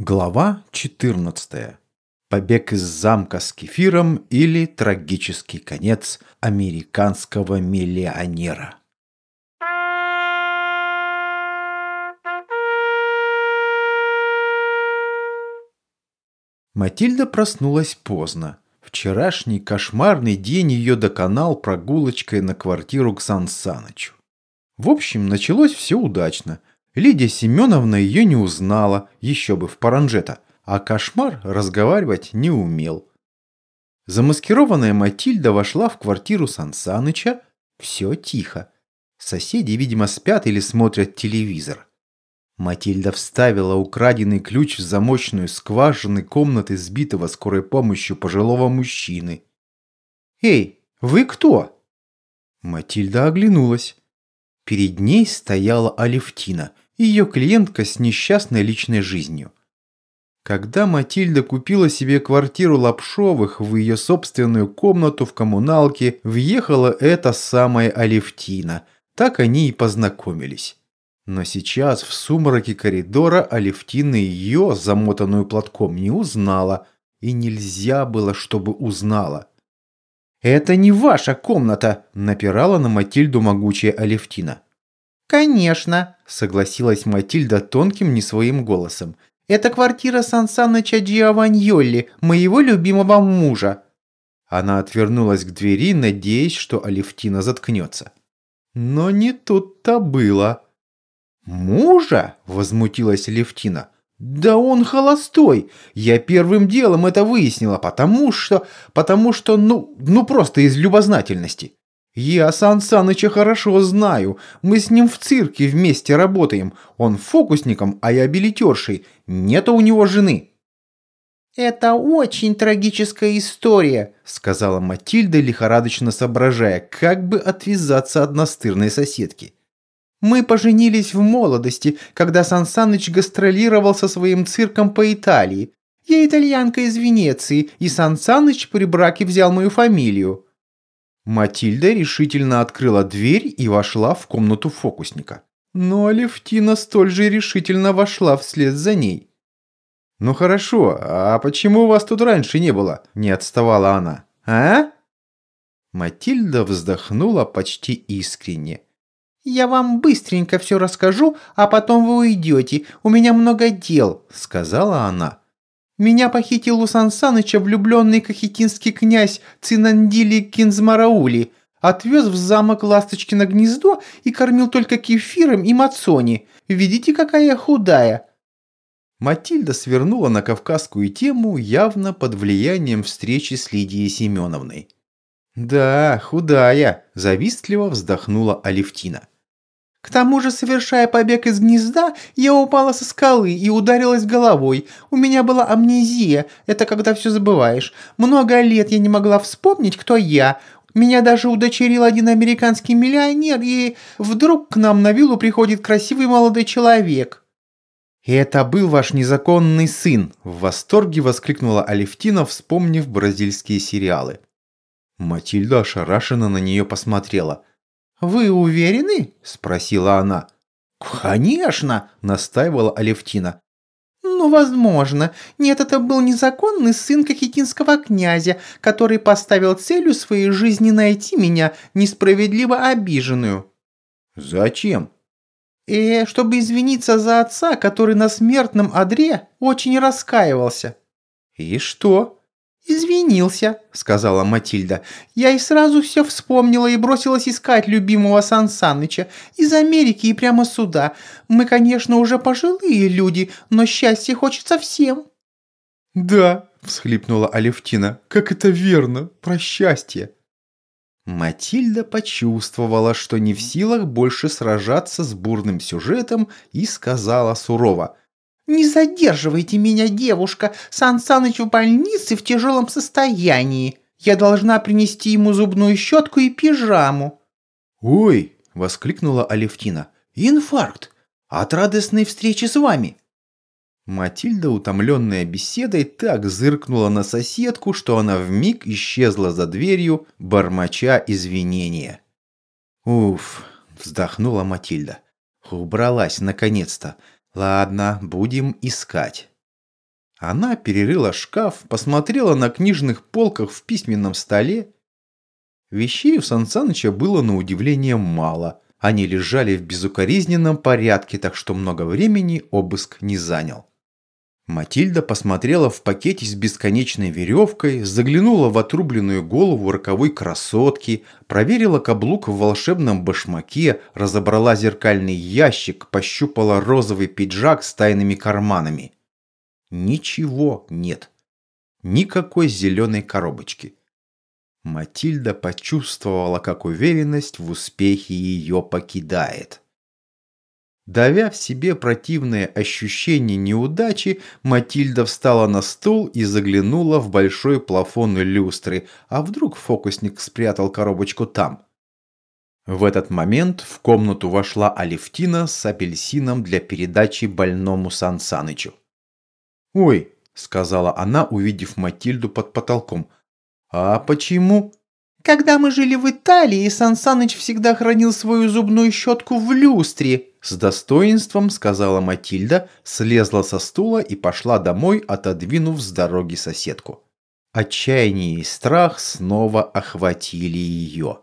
Глава 14. Побег из замка с кефиром или трагический конец американского миллионера. Матильда проснулась поздно. Вчерашний кошмарный день ее доконал прогулочкой на квартиру к Сан Санычу. В общем, началось все удачно – Лидия Семеновна ее не узнала, еще бы в паранжета, а кошмар разговаривать не умел. Замаскированная Матильда вошла в квартиру Сансаныча. Все тихо. Соседи, видимо, спят или смотрят телевизор. Матильда вставила украденный ключ в замочную скважину комнаты сбитого скорой помощью пожилого мужчины. «Эй, вы кто?» Матильда оглянулась. Перед ней стояла Алевтина – ее клиентка с несчастной личной жизнью. Когда Матильда купила себе квартиру Лапшовых в ее собственную комнату в коммуналке, въехала эта самая Алевтина. Так они и познакомились. Но сейчас в сумраке коридора Алевтина ее, замотанную платком, не узнала. И нельзя было, чтобы узнала. «Это не ваша комната!» – напирала на Матильду могучая Алевтина. «Конечно», – согласилась Матильда тонким не своим голосом. «Это квартира Сан Саныча Джиованьолли, моего любимого мужа». Она отвернулась к двери, надеясь, что Алевтина заткнется. Но не тут-то было. «Мужа?» – возмутилась Алевтина. «Да он холостой! Я первым делом это выяснила, потому что... потому что, ну, ну просто из любознательности. «Я Сан Саныча хорошо знаю. Мы с ним в цирке вместе работаем. Он фокусником, а я билетершей. Нету у него жены». «Это очень трагическая история», — сказала Матильда, лихорадочно соображая, как бы отвязаться от настырной соседки. «Мы поженились в молодости, когда Сан Саныч гастролировал со своим цирком по Италии. Я итальянка из Венеции, и Сан Саныч при браке взял мою фамилию». Матильда решительно открыла дверь и вошла в комнату фокусника. Но Алевтина столь же решительно вошла вслед за ней. «Ну хорошо, а почему вас тут раньше не было?» – не отставала она. «А?» Матильда вздохнула почти искренне. «Я вам быстренько все расскажу, а потом вы уйдете. У меня много дел», – сказала она. Меня похитил у Сан Саныча влюбленный кахетинский князь Цинандили Кинзмараули, отвез в замок Ласточкино гнездо и кормил только кефиром и мацони. Видите, какая я худая?» Матильда свернула на кавказскую тему явно под влиянием встречи с Лидией Семеновной. «Да, худая», – завистливо вздохнула Алевтина. К тому же, совершая побег из гнезда, я упала со скалы и ударилась головой. У меня была амнезия, это когда все забываешь. Много лет я не могла вспомнить, кто я. Меня даже удочерил один американский миллионер, и вдруг к нам на виллу приходит красивый молодой человек. «И это был ваш незаконный сын!» – в восторге воскликнула Алевтина, вспомнив бразильские сериалы. Матильда ошарашенно на нее посмотрела – «Вы уверены?» – спросила она. «Конечно!» – настаивала Алевтина. «Ну, возможно. Нет, это был незаконный сын кахетинского князя, который поставил целью своей жизни найти меня, несправедливо обиженную». «Зачем?» «Э, чтобы извиниться за отца, который на смертном одре очень раскаивался». «И что?» «Извинился», — сказала Матильда. «Я и сразу все вспомнила и бросилась искать любимого Сан Саныча. Из Америки и прямо сюда. Мы, конечно, уже пожилые люди, но счастье хочется всем». «Да», — всхлипнула Алевтина, — «как это верно, про счастье». Матильда почувствовала, что не в силах больше сражаться с бурным сюжетом и сказала сурово — «Не задерживайте меня, девушка! Сан Саныч в больнице в тяжелом состоянии. Я должна принести ему зубную щетку и пижаму». «Ой!» – воскликнула Алевтина. «Инфаркт! От радостной встречи с вами!» Матильда, утомленная беседой, так зыркнула на соседку, что она вмиг исчезла за дверью, бормоча извинения. «Уф!» – вздохнула Матильда. «Убралась наконец-то!» Ладно, будем искать. Она перерыла шкаф, посмотрела на книжных полках в письменном столе. Вещей у Сансаныча было на удивление мало. Они лежали в безукоризненном порядке, так что много времени обыск не занял. Матильда посмотрела в пакете с бесконечной веревкой, заглянула в отрубленную голову роковой красотки, проверила каблук в волшебном башмаке, разобрала зеркальный ящик, пощупала розовый пиджак с тайными карманами. Ничего нет. Никакой зеленой коробочки. Матильда почувствовала, как уверенность в успехе ее покидает. Давя в себе противное ощущение неудачи, Матильда встала на стул и заглянула в большой плафон люстры. А вдруг фокусник спрятал коробочку там? В этот момент в комнату вошла Алевтина с апельсином для передачи больному Сан Санычу. «Ой», — сказала она, увидев Матильду под потолком. «А почему?» «Когда мы жили в Италии, Сан Саныч всегда хранил свою зубную щетку в люстре», с достоинством сказала Матильда, слезла со стула и пошла домой, отодвинув с дороги соседку. Отчаяние и страх снова охватили ее.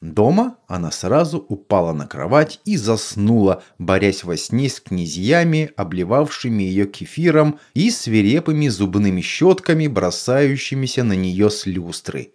Дома она сразу упала на кровать и заснула, борясь во сне с князьями, обливавшими ее кефиром и свирепыми зубными щетками, бросающимися на нее с люстры.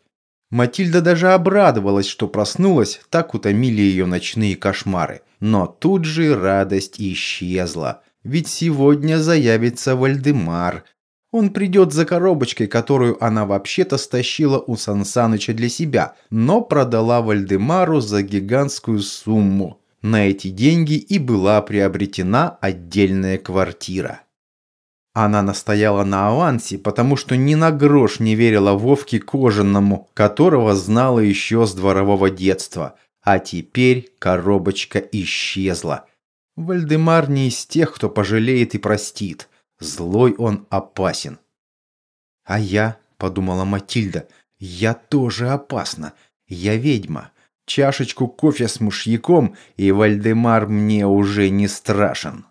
Матильда даже обрадовалась, что проснулась, так утомили ее ночные кошмары. Но тут же радость исчезла. Ведь сегодня заявится Вальдемар. Он придет за коробочкой, которую она вообще-то стащила у Сансаныча для себя, но продала Вальдемару за гигантскую сумму. На эти деньги и была приобретена отдельная квартира. Она настояла на авансе, потому что ни на грош не верила Вовке Кожаному, которого знала еще с дворового детства. А теперь коробочка исчезла. Вальдемар не из тех, кто пожалеет и простит. Злой он опасен. «А я», — подумала Матильда, — «я тоже опасна. Я ведьма. Чашечку кофе с мышьяком, и Вальдемар мне уже не страшен».